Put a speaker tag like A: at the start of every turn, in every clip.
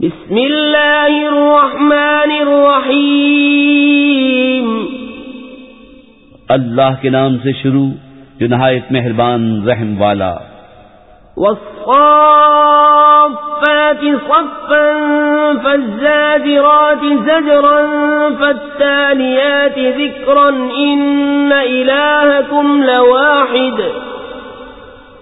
A: بسم اللہ الرحمن الرحیم۔
B: اللہ کے نام سے شروع جو نہایت مہربان رحم والا۔
A: والصافات صفا فالزاجرات زجرا فالتاليات ذكرا إن إلهكم لواحد۔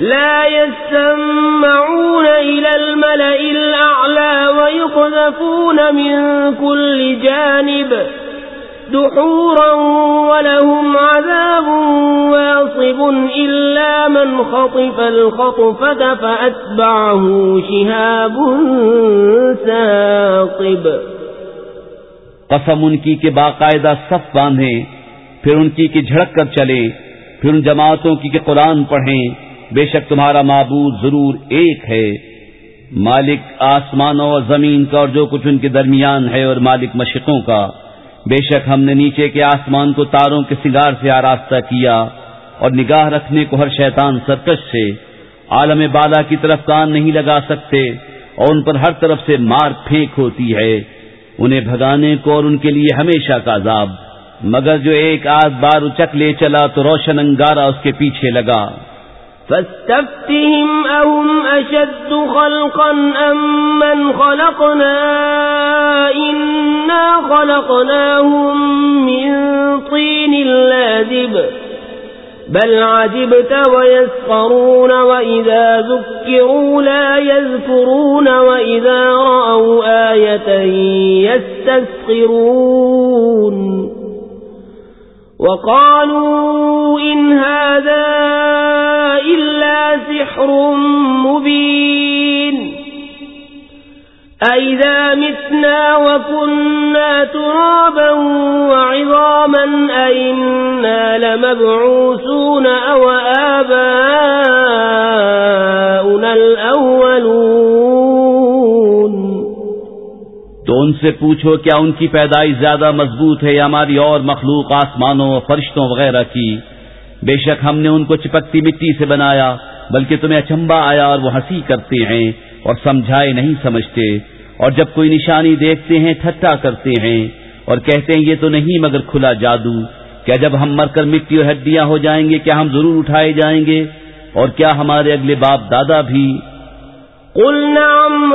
A: لا يسمعون إلى الملأ الأعلى ويقذفون من كل جانب دحورا ولهم عذاب واصب إلا من خطف الخطفة فأتبعه شهاب ساقب
B: قسم ان کی کہ باقاعدہ صف باندھیں، پھر ان کی کہ جھڑک کر چلے پھر ان جماعتوں کی کہ قرآن پڑھیں بے شک تمہارا معبود ضرور ایک ہے۔ مالک آسمانوں اور زمین کا اور جو کچھ ان کے درمیان ہے اور مالک مشقوں کا۔ بے شک ہم نے نیچے کے آسمان کو تاروں کے سگار سے آراستہ کیا اور نگاہ رکھنے کو ہر شیطان سرکش سے عالم بالا کی طرف کان نہیں لگا سکتے اور ان پر ہر طرف سے مار پھینک ہوتی ہے۔ انہیں بھگانے کو اور ان کے لیے ہمیشہ کا عذاب۔ مگر جو ایک آدھ بار اچک لے چلا تو روشن انگارا اس کے پیچھے لگا۔
A: فاستفتهم أهم أشد خلقا أم من خلقنا؟ إنا خلقناهم من طين لازب. بل عجبت ويسخرون وإذا ذكروا لا يذكرون وإذا رأوا آية يستسخرون. وقالوا إن هذا إلا سحر مبين أئذا متنا وكنا ترابا وعظاما أئنا لمبعوثون أو آباؤنا الأولون
B: تو ان سے پوچھو کیا ان کی پیدائش زیادہ مضبوط ہے یا ہماری اور مخلوق آسمانوں فرشتوں وغیرہ کی؟ بے شک ہم نے ان کو چپکتی مٹی سے بنایا، بلکہ تمہیں اچمبا آیا اور وہ ہنسی کرتے ہیں اور سمجھائے نہیں سمجھتے، اور جب کوئی نشانی دیکھتے ہیں ٹھٹا کرتے ہیں، اور کہتے ہیں، یہ تو نہیں مگر کھلا جادو۔ کیا جب ہم مر کر مٹی اور ہڈیاں ہو جائیں گے، کیا ہم ضرور اٹھائے جائیں گے؟ اور کیا ہمارے اگلے باپ دادا بھی؟
A: قل نعم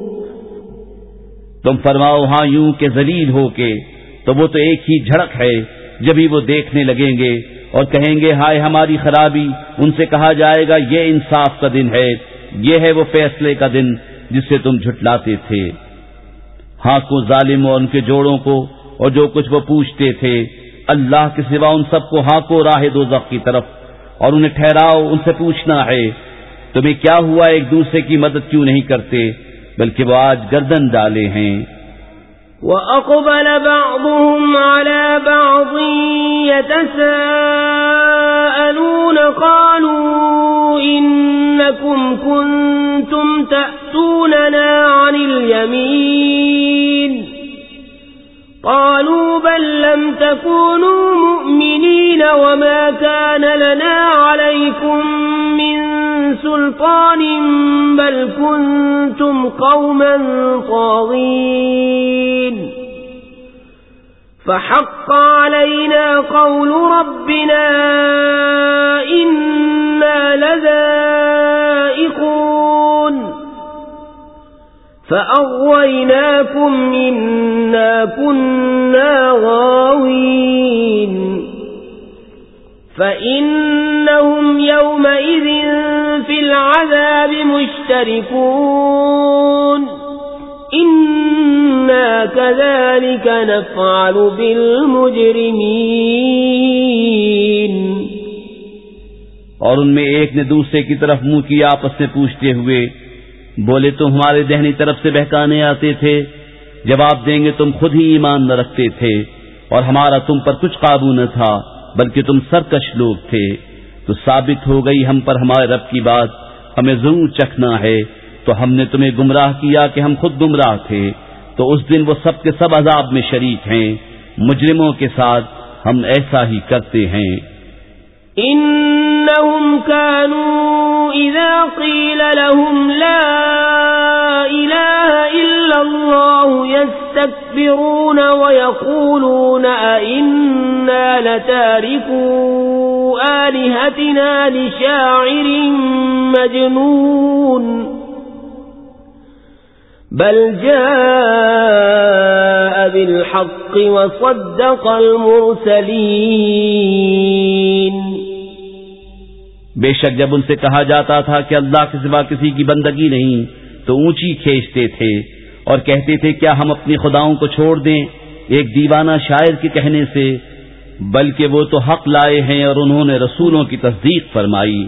B: تم فرماؤ ہاں یوں کہ ذلیل ہو کے۔ تو وہ تو ایک ہی جھڑک ہے جبھی وہ دیکھنے لگیں گے۔ اور کہیں گے، ہائے، ہماری خرابی۔ ان سے کہا جائے گا، یہ انصاف کا دن ہے۔ یہ ہے وہ فیصلے کا دن جس سے تم جھٹلاتے تھے۔ ہاں کو ظالم اور ان کے جوڑوں کو، اور جو کچھ وہ پوچھتے تھے۔ اللہ کے سوا ان سب کو ہاں کو راہ دو کی طرف۔ اور انہیں ٹھہراؤ، ان سے پوچھنا ہے، تمہیں کیا ہوا، ایک دوسرے کی مدد کیوں نہیں کرتے؟ بلکہ وہ آج گردن ڈالے ہیں۔
A: وَأَقْبَلَ بَعْضُهُمْ عَلَى بَعْضٍ يَتَسَاءَلُونَ قَالُوا إِنَّكُمْ كُنْتُمْ تَأْتُونَنَا عَنِ الْيَمِينِ قالوا بل لم تكونوا مؤمنين وما كان لنا عليكم من سلطان بل كنتم كنتم قوما طاغين. فحق علينا قول ربنا إنا لذائقون. فأغويناكم إنا كنا غاوين. فإنهم يومئذ في العذاب مشتركون إنا كذلك نفعل بالمجرمين
B: اور ان میں ایک نے دوسرے کی طرف منہ کی آپس میں پوچھتے ہوئے، بولے تم ہمارے دہنی طرف سے بہکانے آتے تھے، جواب دیں گے تم خود ہی ایمان نہ رکھتے تھے، اور ہمارا تم پر کچھ قابو نہ تھا۔ بلکہ تم سرکش لوگ تھے تو ثابت ہو گئی ہم پر ہمارے رب کی بات، ہمیں ضرور چکھنا ہے۔ تو ہم نے تمہیں گمراہ کیا کہ ہم خود گمراہ تھے۔ تو اس دن وہ سب کے سب عذاب میں شریک ہیں۔ مجرموں کے ساتھ ہم ایسا ہی کرتے ہیں۔
A: انہم كانوا اذا قیل لهم لا الہ الا اللہ يستكبرون ويقولون ائنا لتاركوا آلهتنا لشاعر مجنون بل جاء بالحق وصدق المرسلين
B: بے شک جب ان سے کہا جاتا تھا کہ اللہ کے سوا کسی کی بندگی نہیں، تو اونچی کھینچتے تھے۔ اور کہتے تھے، کیا ہم اپنی خداؤں کو چھوڑ دیں ایک دیوانہ شاعر کے کہنے سے؟ بلکہ وہ تو حق لائے ہیں اور انہوں نے رسولوں کی تصدیق فرمائی۔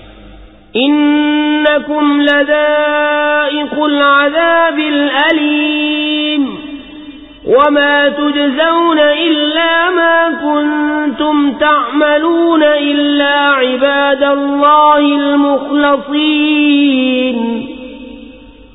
A: إنكم لذائق العذاب الأليم وما تجزون إلا ما كنتم تعملون إلا عباد الله المخلصين۔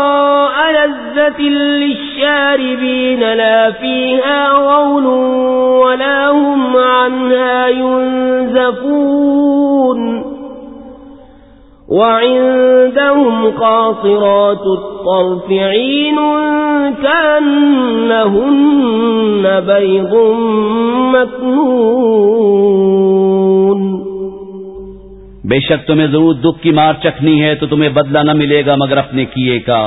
A: لذة للشاربين لا فيها غول ولا هم عنها ينزفون وعندهم قاصرات الطرف عين كأنهن بيض مكنون
B: بے شک تمہیں ضرور دکھ کی مار چکھنی ہے تو تمہیں بدلہ نہ ملے گا مگر اپنے کیے کا۔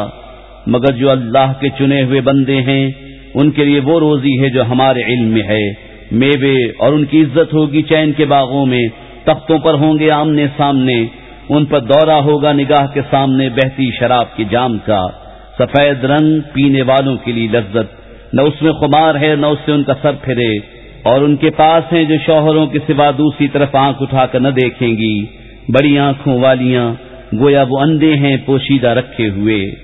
B: مگر جو اللہ کے چنے ہوئے بندے ہیں، ان کے لیے وہ روزی ہے جو ہمارے علم میں ہے۔ میوے اور ان کی عزت ہوگی چین کے باغوں میں، تختوں پر ہوں گے آمنے سامنے۔ ان پر دورہ ہوگا نگاہ کے سامنے بہتی شراب کے جام کا۔ سفید رنگ پینے والوں کے لیے لذت۔ نہ اس میں خمار ہے، نہ اس سے ان کا سر پھرے۔ اور ان کے پاس ہیں جو شوہروں کے سوا دوسری طرف آنکھ اٹھا کر نہ دیکھیں گی۔ بڑی آنکھوں والیاں، گویا وہ اندے ہیں، پوشیدہ رکھے ہوئے۔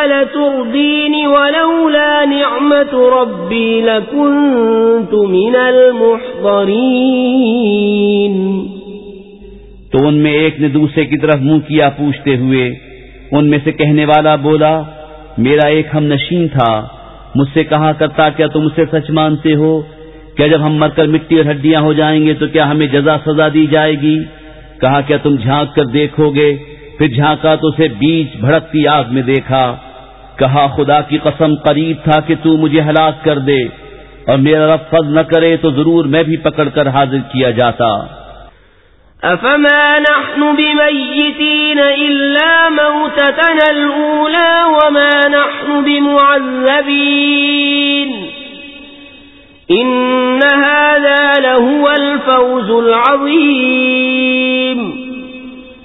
A: كدت لتردين ولولا نعمة ربي لكنت من المحضرين.
B: تو ان میں ایک نے دوسرے کی طرف منہ کیا پوچھتے ہوئے، ان میں سے کہنے والا بولا، میرا ایک ہم نشین تھا، مجھ سے کہا کرتا، کیا تم اسے سچ مانتے ہو؟ کیا جب ہم مر کر مٹی اور ہڈیاں ہو جائیں گے تو کیا ہمیں جزا سزا دی جائے گی؟ کہا، کیا تم جھانک کر دیکھو گے؟ پھر جھانکا تو اسے بیچ بھڑکتی آگ میں دیکھا۔ کہا خدا کی قسم قریب تھا کہ تو مجھے ہلاک کر دے اور میرا رب فض نہ کرے تو ضرور میں بھی پکڑ کر حاضر کیا جاتا۔
A: أفما نحن بميتين إلا موتتنا الأولى وما نحن بمعذبين إن هذا لهو الفوز العظيم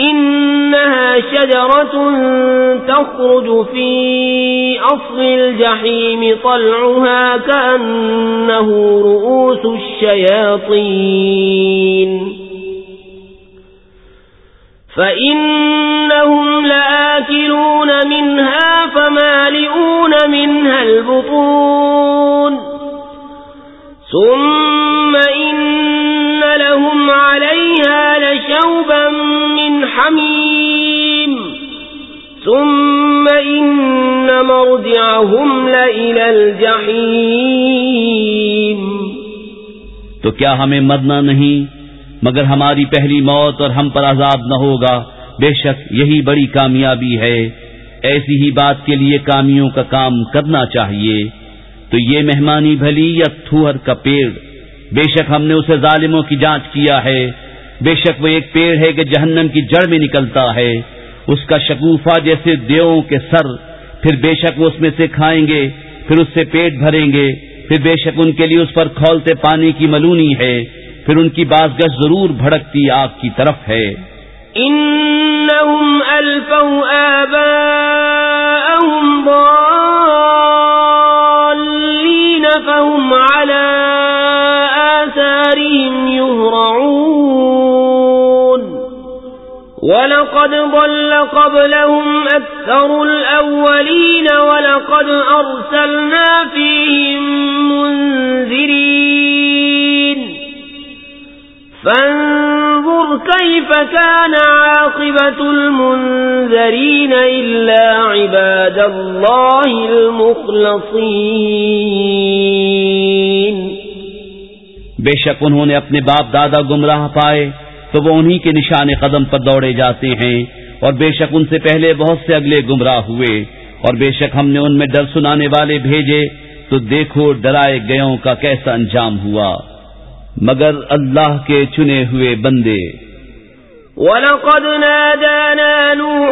A: إنها شجرة تخرج في أصل الجحيم، طلعها كأنه رؤوس الشياطين. فإنهم لآكلون منها، فمالئون منها البطون. ثم إن لهم عليها لشوبا من حميم. ثم إن مرجعهم لإلى الجحيم.
B: تو کیا ہمیں مرنا نہیں؟ مگر ہماری پہلی موت اور ہم پر عذاب نہ ہوگا۔ بے شک یہی بڑی کامیابی ہے۔ ایسی ہی بات کے لیے کامیوں کا کام کرنا چاہیے۔ تو یہ مہمانی بھلی یا تھوہر کا پیڑ؟ بے شک ہم نے اسے ظالموں کی جانچ کیا ہے۔ بے شک وہ ایک پیڑ ہے کہ جہنم کی جڑ میں نکلتا ہے۔ اس کا شکوفہ جیسے دیو کے سر، پھر بے شک وہ اس میں سے کھائیں گے، پھر اس سے پیٹ بھریں گے، پھر بے شک ان کے لیے اس پر کھولتے پانی کی ملونی ہے، پھر ان کی باز گش ضرور بھڑکتی آگ کی طرف ہے۔
A: انہم الفوا آباءهم ضالین فهم على آثارهم ولقد ضل قبلهم أكثر الأولين ولقد أرسلنا فيهم منذرين. فانظر كيف كان عاقبة المنذرين إلا عباد الله المخلصين.
B: بے شک انہوں نے اپنے باپ دادا گمراہ پائے تو وہ انہی کے نشان قدم پر دوڑے جاتے ہیں اور بے شک ان سے پہلے بہت سے اگلے گمراہ ہوئے اور بے شک ہم نے ان میں ڈر سنانے والے بھیجے تو دیکھو ڈرائے گیوں کا کیسا انجام ہوا۔ مگر اللہ کے چنے ہوئے بندے۔
A: وَلَقَدْ نَادَانَا نُوحٌ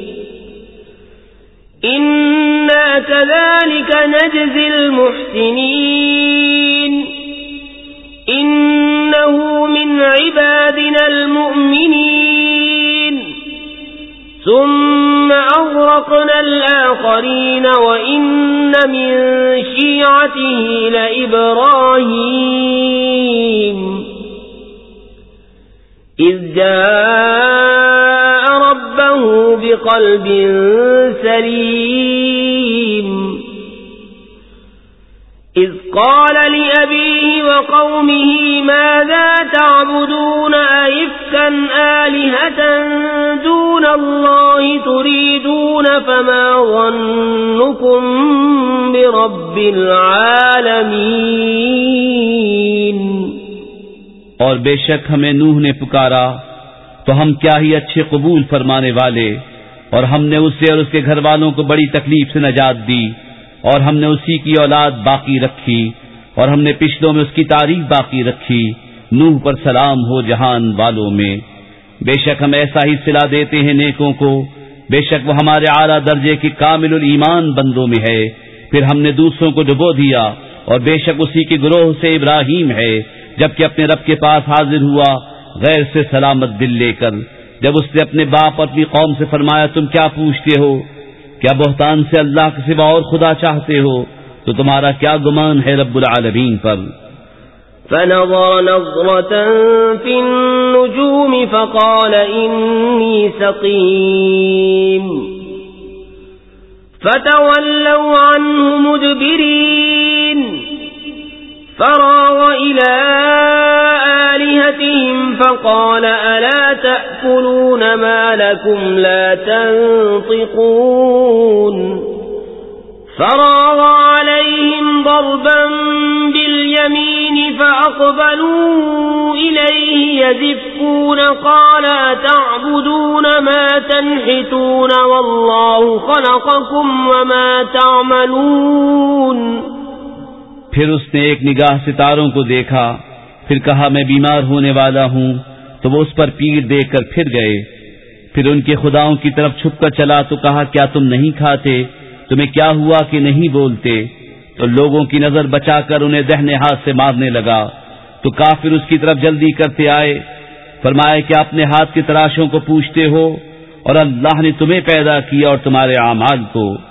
A: إنا كذلك نجزي المحسنين إنه من عبادنا المؤمنين ثم أغرقنا الآخرين وإن من شيعته لإبراهيم إذ جاء ربه بقلب سليم إذ قال لأبيه وقومه ماذا تعبدون أئفكا آلهة دون الله تريدون فما ظنكم برب العالمين
B: اور بے شک ہمیں نوح نے پکارا تو ہم کیا ہی اچھے قبول فرمانے والے اور ہم نے اسے اور اس کے گھر والوں کو بڑی تکلیف سے نجات دی اور ہم نے اسی کی اولاد باقی رکھی اور ہم نے پچھلوں میں اس کی تاریخ باقی رکھی۔ نوح پر سلام ہو جہان والوں میں۔ بے شک ہم ایسا ہی سلا دیتے ہیں نیکوں کو۔ بے شک وہ ہمارے اعلیٰ درجے کی کامل الایمان بندوں میں ہے۔ پھر ہم نے دوسروں کو ڈبو دیا اور بے شک اسی کے گروہ سے ابراہیم ہے۔ جبکہ اپنے رب کے پاس حاضر ہوا غیر سے سلامت دل لے کر جب اس نے اپنے باپ اور اپنی قوم سے فرمایا تم کیا پوچھتے ہو؟ کیا بہتان سے اللہ کے سوا اور خدا چاہتے ہو؟ تو تمہارا کیا گمان ہے رب العالمین پر؟
A: فنظر نظرة في النجوم فقال إني سقيم. فتولوا عنه مدبرين. فراغ إلى آلهتهم فقال ألا تأكلون ما لكم لا تنطقون فراغ عليهم ضربا باليمين فأقبلوا إليه يزفون قال تعبدون ما تنحتون والله خلقكم وما تعملون
B: پھر اس نے ایک نگاہ ستاروں کو دیکھا پھر کہا میں بیمار ہونے والا ہوں، تو وہ اس پر پیر دے کر پھر گئے۔ پھر ان کے خداؤں کی طرف چھپ کر چلا تو کہا، کیا تم نہیں کھاتے؟ تمہیں کیا ہوا کہ نہیں بولتے؟ تو لوگوں کی نظر بچا کر انہیں دہنے ہاتھ سے مارنے لگا۔ تو کافر اس کی طرف جلدی کرتے آئے۔ فرمائے کہ اپنے ہاتھ کی تراشوں کو پوچھتے ہو اور اللہ نے تمہیں پیدا کیا اور تمہارے اعمال کو۔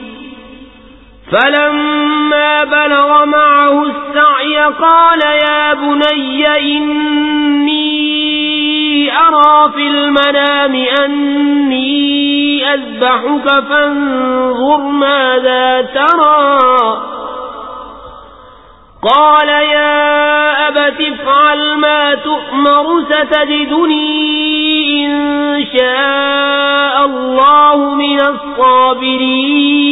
A: فلما بلغ معه السعي قال يا بني إني أرى في المنام أني أذبحك فانظر ماذا ترى. قال يا أبت افعل ما تؤمر ستجدني إن شاء الله من الصابرين.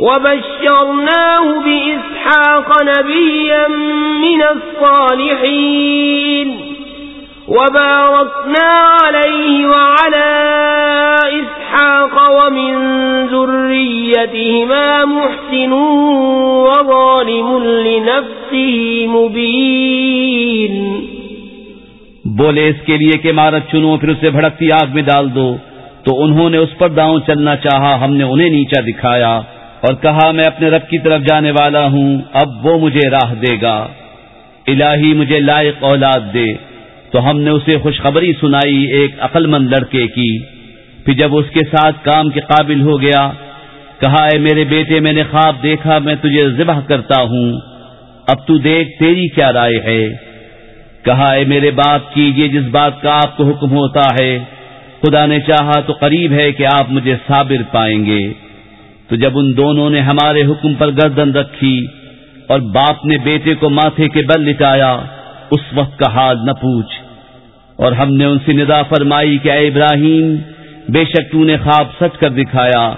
A: وبشرناه بإسحاق نبيا من الصالحين وباركنا عليه وعلى إسحاق ومن ذريتهما محسن وظالم لنفسه مبين
B: بولے اس کے لیے کہ مارت چنو، پھر اسے بھڑکتی آگ میں ڈال دو۔ تو انہوں نے اس پر داؤں چلنا چاہا، ہم نے انہیں نیچا دکھایا۔ اور کہا، میں اپنے رب کی طرف جانے والا ہوں، اب وہ مجھے راہ دے گا۔ الہی مجھے لائق اولاد دے۔ تو ہم نے اسے خوشخبری سنائی ایک عقل مند لڑکے کی۔ پھر جب اس کے ساتھ کام کے قابل ہو گیا، کہا، اے میرے بیٹے، میں نے خواب دیکھا، میں تجھے ذبح کرتا ہوں۔ اب تو دیکھ تیری کیا رائے ہے۔ کہا، اے میرے باپ کیجیے جس بات کا آپ کو حکم ہوتا ہے، خدا نے چاہا تو قریب ہے کہ آپ مجھے صابر پائیں گے۔ تو جب ان دونوں نے ہمارے حکم پر گردن رکھی اور باپ نے بیٹے کو ماتھے کے بل لٹایا، اس وقت کا حال نہ پوچھ۔ اور ہم نے ان سے ندا فرمائی کہ اے ابراہیم، بے شک تو نے خواب سچ کر دکھایا۔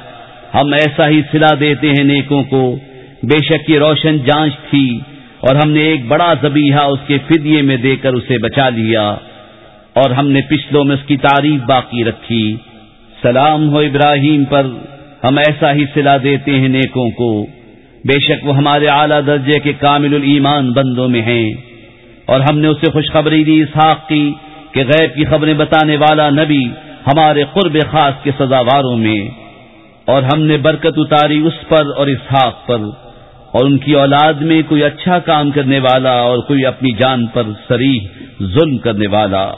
B: ہم ایسا ہی سلا دیتے ہیں نیکوں کو۔ بے شک یہ روشن جانچ تھی اور ہم نے ایک بڑا زبیحہ اس کے فدیے میں دے کر اسے بچا لیا۔ اور ہم نے پچھلوں میں اس کی تعریف باقی رکھی۔ سلام ہو ابراہیم پر۔ ہم ایسا ہی سلا دیتے ہیں نیکوں کو۔ بے شک وہ ہمارے اعلی درجے کے کامل الایمان بندوں میں ہیں۔ اور ہم نے اسے خوشخبری دی اسحاق کی کہ غیب کی خبریں بتانے والا نبی ہمارے قرب خاص کے سزاواروں میں۔ اور ہم نے برکت اتاری اس پر اور اسحاق پر۔ اور ان کی اولاد میں کوئی اچھا کام کرنے والا اور کوئی اپنی جان پر سریح ظلم کرنے والا۔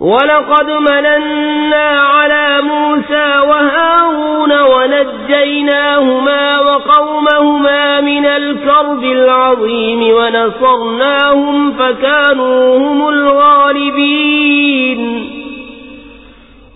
A: وَلَقَدْ مَنَنَّا عَلَى مُوسَى وَهَارُونَ وَنَجَّيْنَاهُمَا وَقَوْمَهُمَا مِنَ الْكَرْبِ الْعَظِيمِ وَنَصَرْنَاهُمْ فَكَانُوا هُمُ الْغَالِبِينَ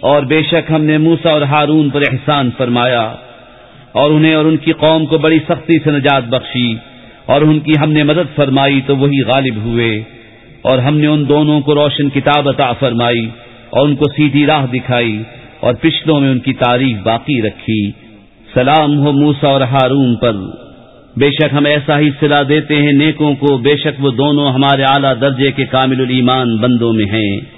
B: اور بے شک ہم نے موسا اور ہارون پر احسان فرمایا اور انہیں اور ان کی قوم کو بڑی سختی سے نجات بخشی اور ان کی ہم نے مدد فرمائی تو وہی غالب ہوئے اور ہم نے ان دونوں کو روشن کتاب عطا فرمائی اور ان کو سیدھی راہ دکھائی اور پچھلوں میں ان کی تعریف باقی رکھی۔ سلام ہو موسا اور ہارون پر۔ بے شک ہم ایسا ہی صلاح دیتے ہیں، نیکوں کو بے شک وہ دونوں ہمارے اعلیٰ درجے کے کامل الایمان بندوں میں ہیں۔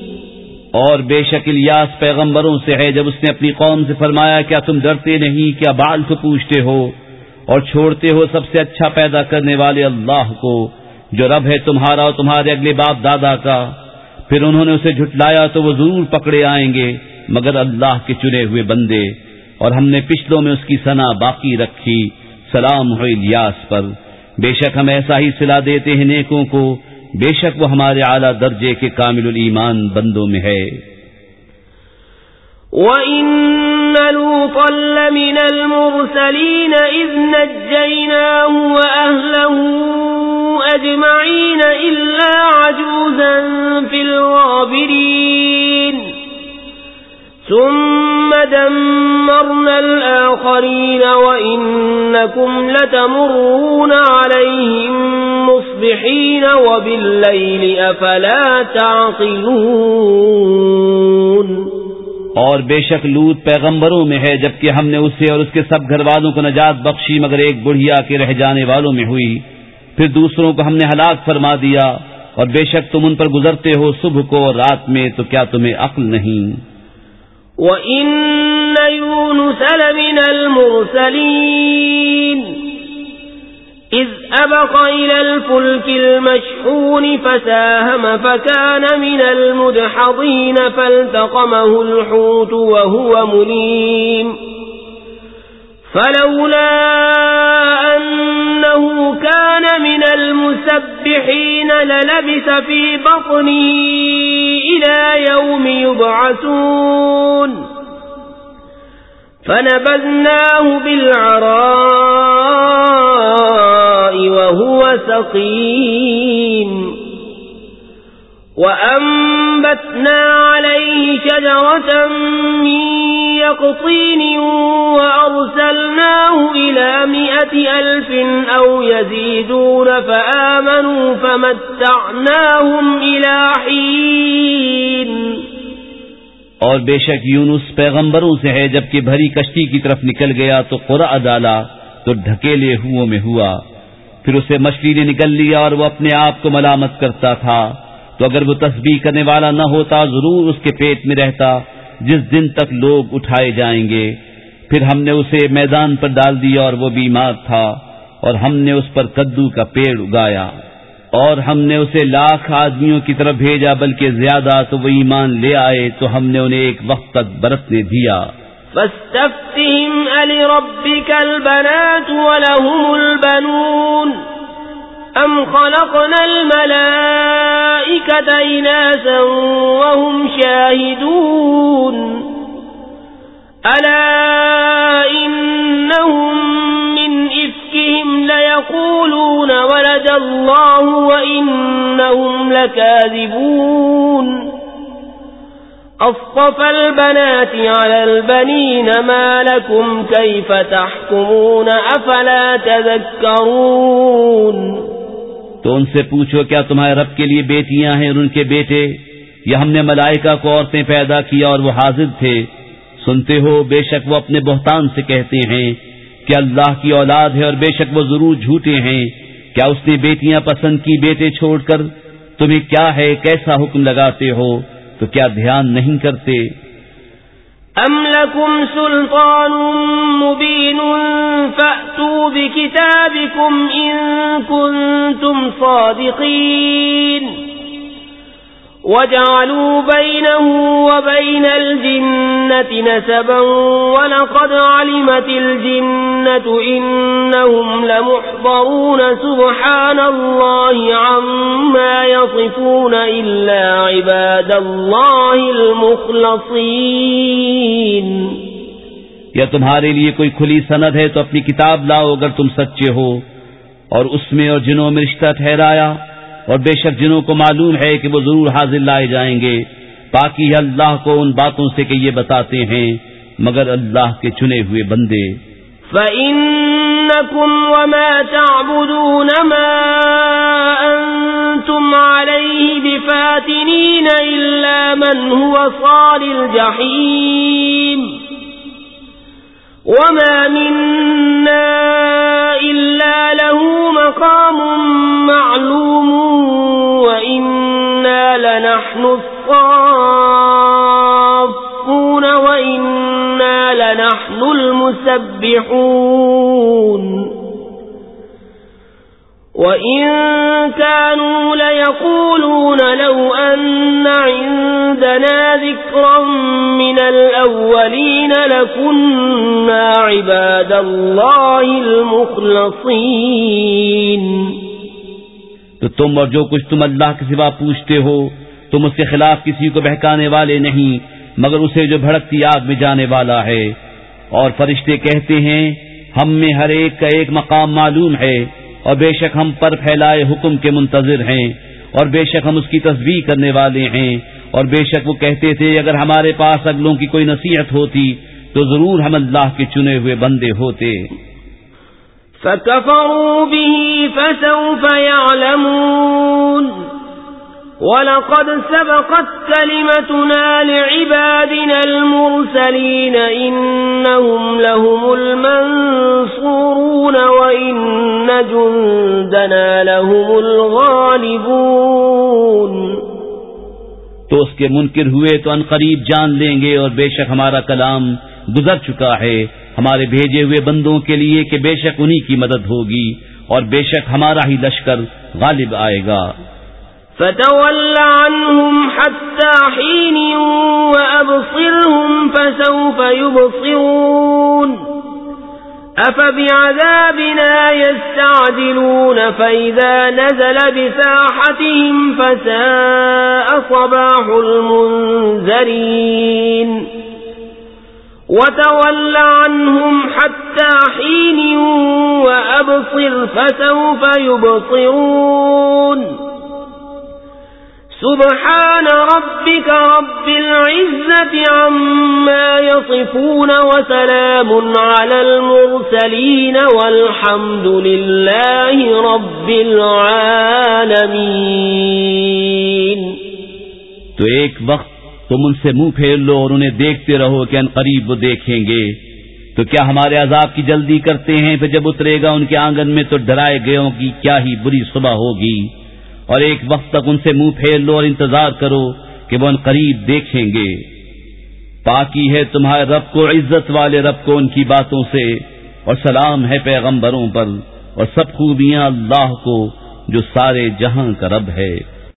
B: اور بے شک الیاس پیغمبروں سے ہے جب اس نے اپنی قوم سے فرمایا، کیا تم ڈرتے نہیں کیا بال کو پوچھتے ہو اور چھوڑتے ہو سب سے اچھا پیدا کرنے والے اللہ کو، جو رب ہے تمہارا اور تمہارے اگلے باپ دادا کا؟ پھر انہوں نے اسے جھٹلایا تو وہ ضرور پکڑے آئیں گے، مگر اللہ کے چنے ہوئے بندے اور ہم نے پچھلوں میں اس کی سنا باقی رکھی، سلام ہو الیاس پر۔ بے شک ہم ایسا ہی سلا دیتے ہیں نیکوں کو بے شک وہ ہمارے اعلیٰ درجے کے کامل الایمان بندوں میں ہے۔
A: وَإِنَّ لُوطًا لَّمِنَ الْمُرْسَلِينَ إِذْ نَجَّيْنَاهُ وَأَهْلَهُ أَجْمَعِينَ إِلَّا عَجُوزًا فِي الْغَابِرِينَ ثم دمرنا الآخرين وإنكم لتمرون عليهم مصبحين وبالليل أفلا تعقلون
B: اور بے شک لوت پیغمبروں میں ہے جبکہ ہم نے اسے اور اس کے سب گھر والوں کو نجات بخشی مگر ایک بڑھیا کے رہ جانے والوں میں ہوئی۔ پھر دوسروں کو ہم نے ہلاک فرما دیا اور بے شک تم ان پر گزرتے ہو صبح کو اور رات میں تو کیا تمہیں عقل نہیں۔
A: وَإِنَّ يُونُسَ لَمِنَ الْمُرْسَلِينَ إذ أبق إلى الفلك المشحون فساهم فكان من المدحضين فالتقمه الحوت وهو مليم فَلَوْلَا أَنَّهُ كَانَ مِنَ الْمُسَبِّحِينَ لَلَبِثَ فِي بَطْنِهِ إِلَى يَوْمِ يُبْعَثُونَ فَنَبَذْنَاهُ بِالْعَرَاءِ وَهُوَ سَقِيمٌ وَأَنبَتْنَا عَلَيْهِ شَجَرَةً مِّن يَقْطِينٍ وَأَرْسَلْنَاهُ إِلَى مِائَةِ أَلْفٍ أَوْ يَزِيدُونَ فَآمَنُوا فَمَتَّعْنَاهُمْ إِلَى حِينٍ.
B: اور بے شک یونس پیغمبروں سے ہے، جبکہ بھری کشتی کی طرف نکل گیا تو قرآ ڈالا تو ڈھکیلے ہو میں ہوا۔ پھر اسے مچھلی نے نکل لیا اور وہ اپنے آپ کو ملامت کرتا تھا۔ تو اگر وہ تسبیح کرنے والا نہ ہوتا، ضرور اس کے پیٹ میں رہتا، جس دن تک لوگ اٹھائے جائیں گے۔ پھر ہم نے اسے میدان پر ڈال دیا اور وہ بیمار تھا اور ہم نے اس پر کدو کا پیڑ اگایا اور ہم نے اسے لاکھ آدمیوں کی طرف بھیجا، بلکہ زیادہ تو وہ ایمان لے آئے تو ہم نے انہیں ایک وقت تک برتنے دیا۔
A: فاستفتهم ألربك البنات ولهم البنون أم خلقنا الملائكة إناسا وهم شاهدون؟ ألا إنهم من إفكهم ليقولون ولد الله وإنهم لكاذبون أصطفى البنات على البنين ما لكم كيف تحكمون أفلا تذكرون
B: تو ان سے پوچھو کیا تمہارے رب کے لیے بیٹیاں ہیں اور ان کے بیٹے؟ یا ہم نے ملائکہ کو عورتیں پیدا کیا اور وہ حاضر تھے۔ سنتے ہو، بے شک وہ اپنے بہتان سے کہتے ہیں کہ اللہ کی اولاد ہے اور بے شک وہ ضرور جھوٹے ہیں۔ کیا اس نے بیٹیاں پسند کی بیٹے چھوڑ کر؟ تمہیں کیا ہے؟ کیسا حکم لگاتے ہو؟ تو کیا دھیان نہیں کرتے؟
A: ام لکم سلطان مبین فأتوا بکتابکم ان کنتم صادقین وجعلوا بينه وبين الجنة نسبا ولقد علمت الجنة إنهم لمحضرون سبحان الله عما يصفون إلا عباد الله المخلصين.
B: یا تمہارے لیے کوئی کھلی سند ہے تو اپنی کتاب لاؤ اگر تم سچے ہو اور اس میں اور جنہوں میں رشتہ ٹھہرایا اور بے شک جنہوں کو معلوم ہے کہ وہ ضرور حاضر لائے جائیں گے، باقی اللہ کو ان باتوں سے کہ یہ بتاتے ہیں، مگر اللہ کے چنے ہوئے بندے۔
A: فَإِنَّكُمْ وَمَا تَعْبُدُونَ مَا أَنْتُمْ عَلَيْهِ بِفَاتِنِينَ إِلَّا مَنْ هُوَ صَالِ الْجَحِيمِ وَمَا مِنَّا إِلَّا لَهُ مَقَامٌ مَعْلُومٌ لَنَحْنُ الصَّافُّونَ وَإِنَّا لَنَحْنُ الْمُسَبِّحُونَ. وَإِن كَانُوا لَيَقُولُونَ لَوْ أَنَّ عِندَنَا ذِكْرًا مِنَ الْأَوَّلِينَ لَكُنَّا عِبَادَ اللَّهِ الْمُخْلَصِينَ.
B: تو تم اور جو کچھ تم اللہ کے سوا پوچھتے ہو تم اس کے خلاف کسی کو بہکانے والے نہیں، مگر اسے جو بھڑکتی آگ میں جانے والا ہے۔ اور فرشتے کہتے ہیں، ہم میں ہر ایک کا ایک مقام معلوم ہے، اور بے شک ہم پر پھیلائے حکم کے منتظر ہیں، اور بے شک ہم اس کی تصویر کرنے والے ہیں۔ اور بے شک وہ کہتے تھے، اگر ہمارے پاس اگلوں کی کوئی نصیحت ہوتی، تو ضرور ہم اللہ کے چنے ہوئے بندے ہوتے۔
A: فكفروا به فسوف يعلمون ولقد سبقت كلمتنا لعبادنا المرسلين إنهم لهم المنصورون وإن جندنا لهم الغالبون
B: تو اس کے منکر ہوئے تو ان قریب جان لیں گے اور بے شک ہمارا کلام گزر چکا ہے۔ ہمارے بھیجے ہوئے بندوں کے لیے کہ بے شک انہی کی مدد ہوگی اور بے شک ہمارا ہی لشکر غالب آئے گا۔
A: فتول عنهم حتى حين وأبصرهم فسوف يبصرون أفبعذابنا يستعجلون فإذا نزل بساحتهم فساء صباح المنذرين وتول عنهم حتى حين وأبصر فسوف يبصرون سبحان ربك رب العزة عما يصفون وسلام على المرسلين والحمد لله رب العالمين.
B: تو ایک وقت تم ان سے منہ پھیر لو اور انہیں دیکھتے رہو کہ ان قریب وہ دیکھیں گے۔ تو کیا ہمارے عذاب کی جلدی کرتے ہیں؟ پھر جب اترے گا ان کے آنگن میں تو ڈرائے گئے کی کیا ہی بری صبح ہوگی۔ اور ایک وقت تک ان سے منہ پھیر لو اور انتظار کرو کہ وہ ان قریب دیکھیں گے۔ پاکی ہے تمہارے رب کو، عزت والے رب کو ان کی باتوں سے۔ اور سلام ہے پیغمبروں پر، اور سب خوبیاں اللہ کو جو سارے جہاں کا رب ہے۔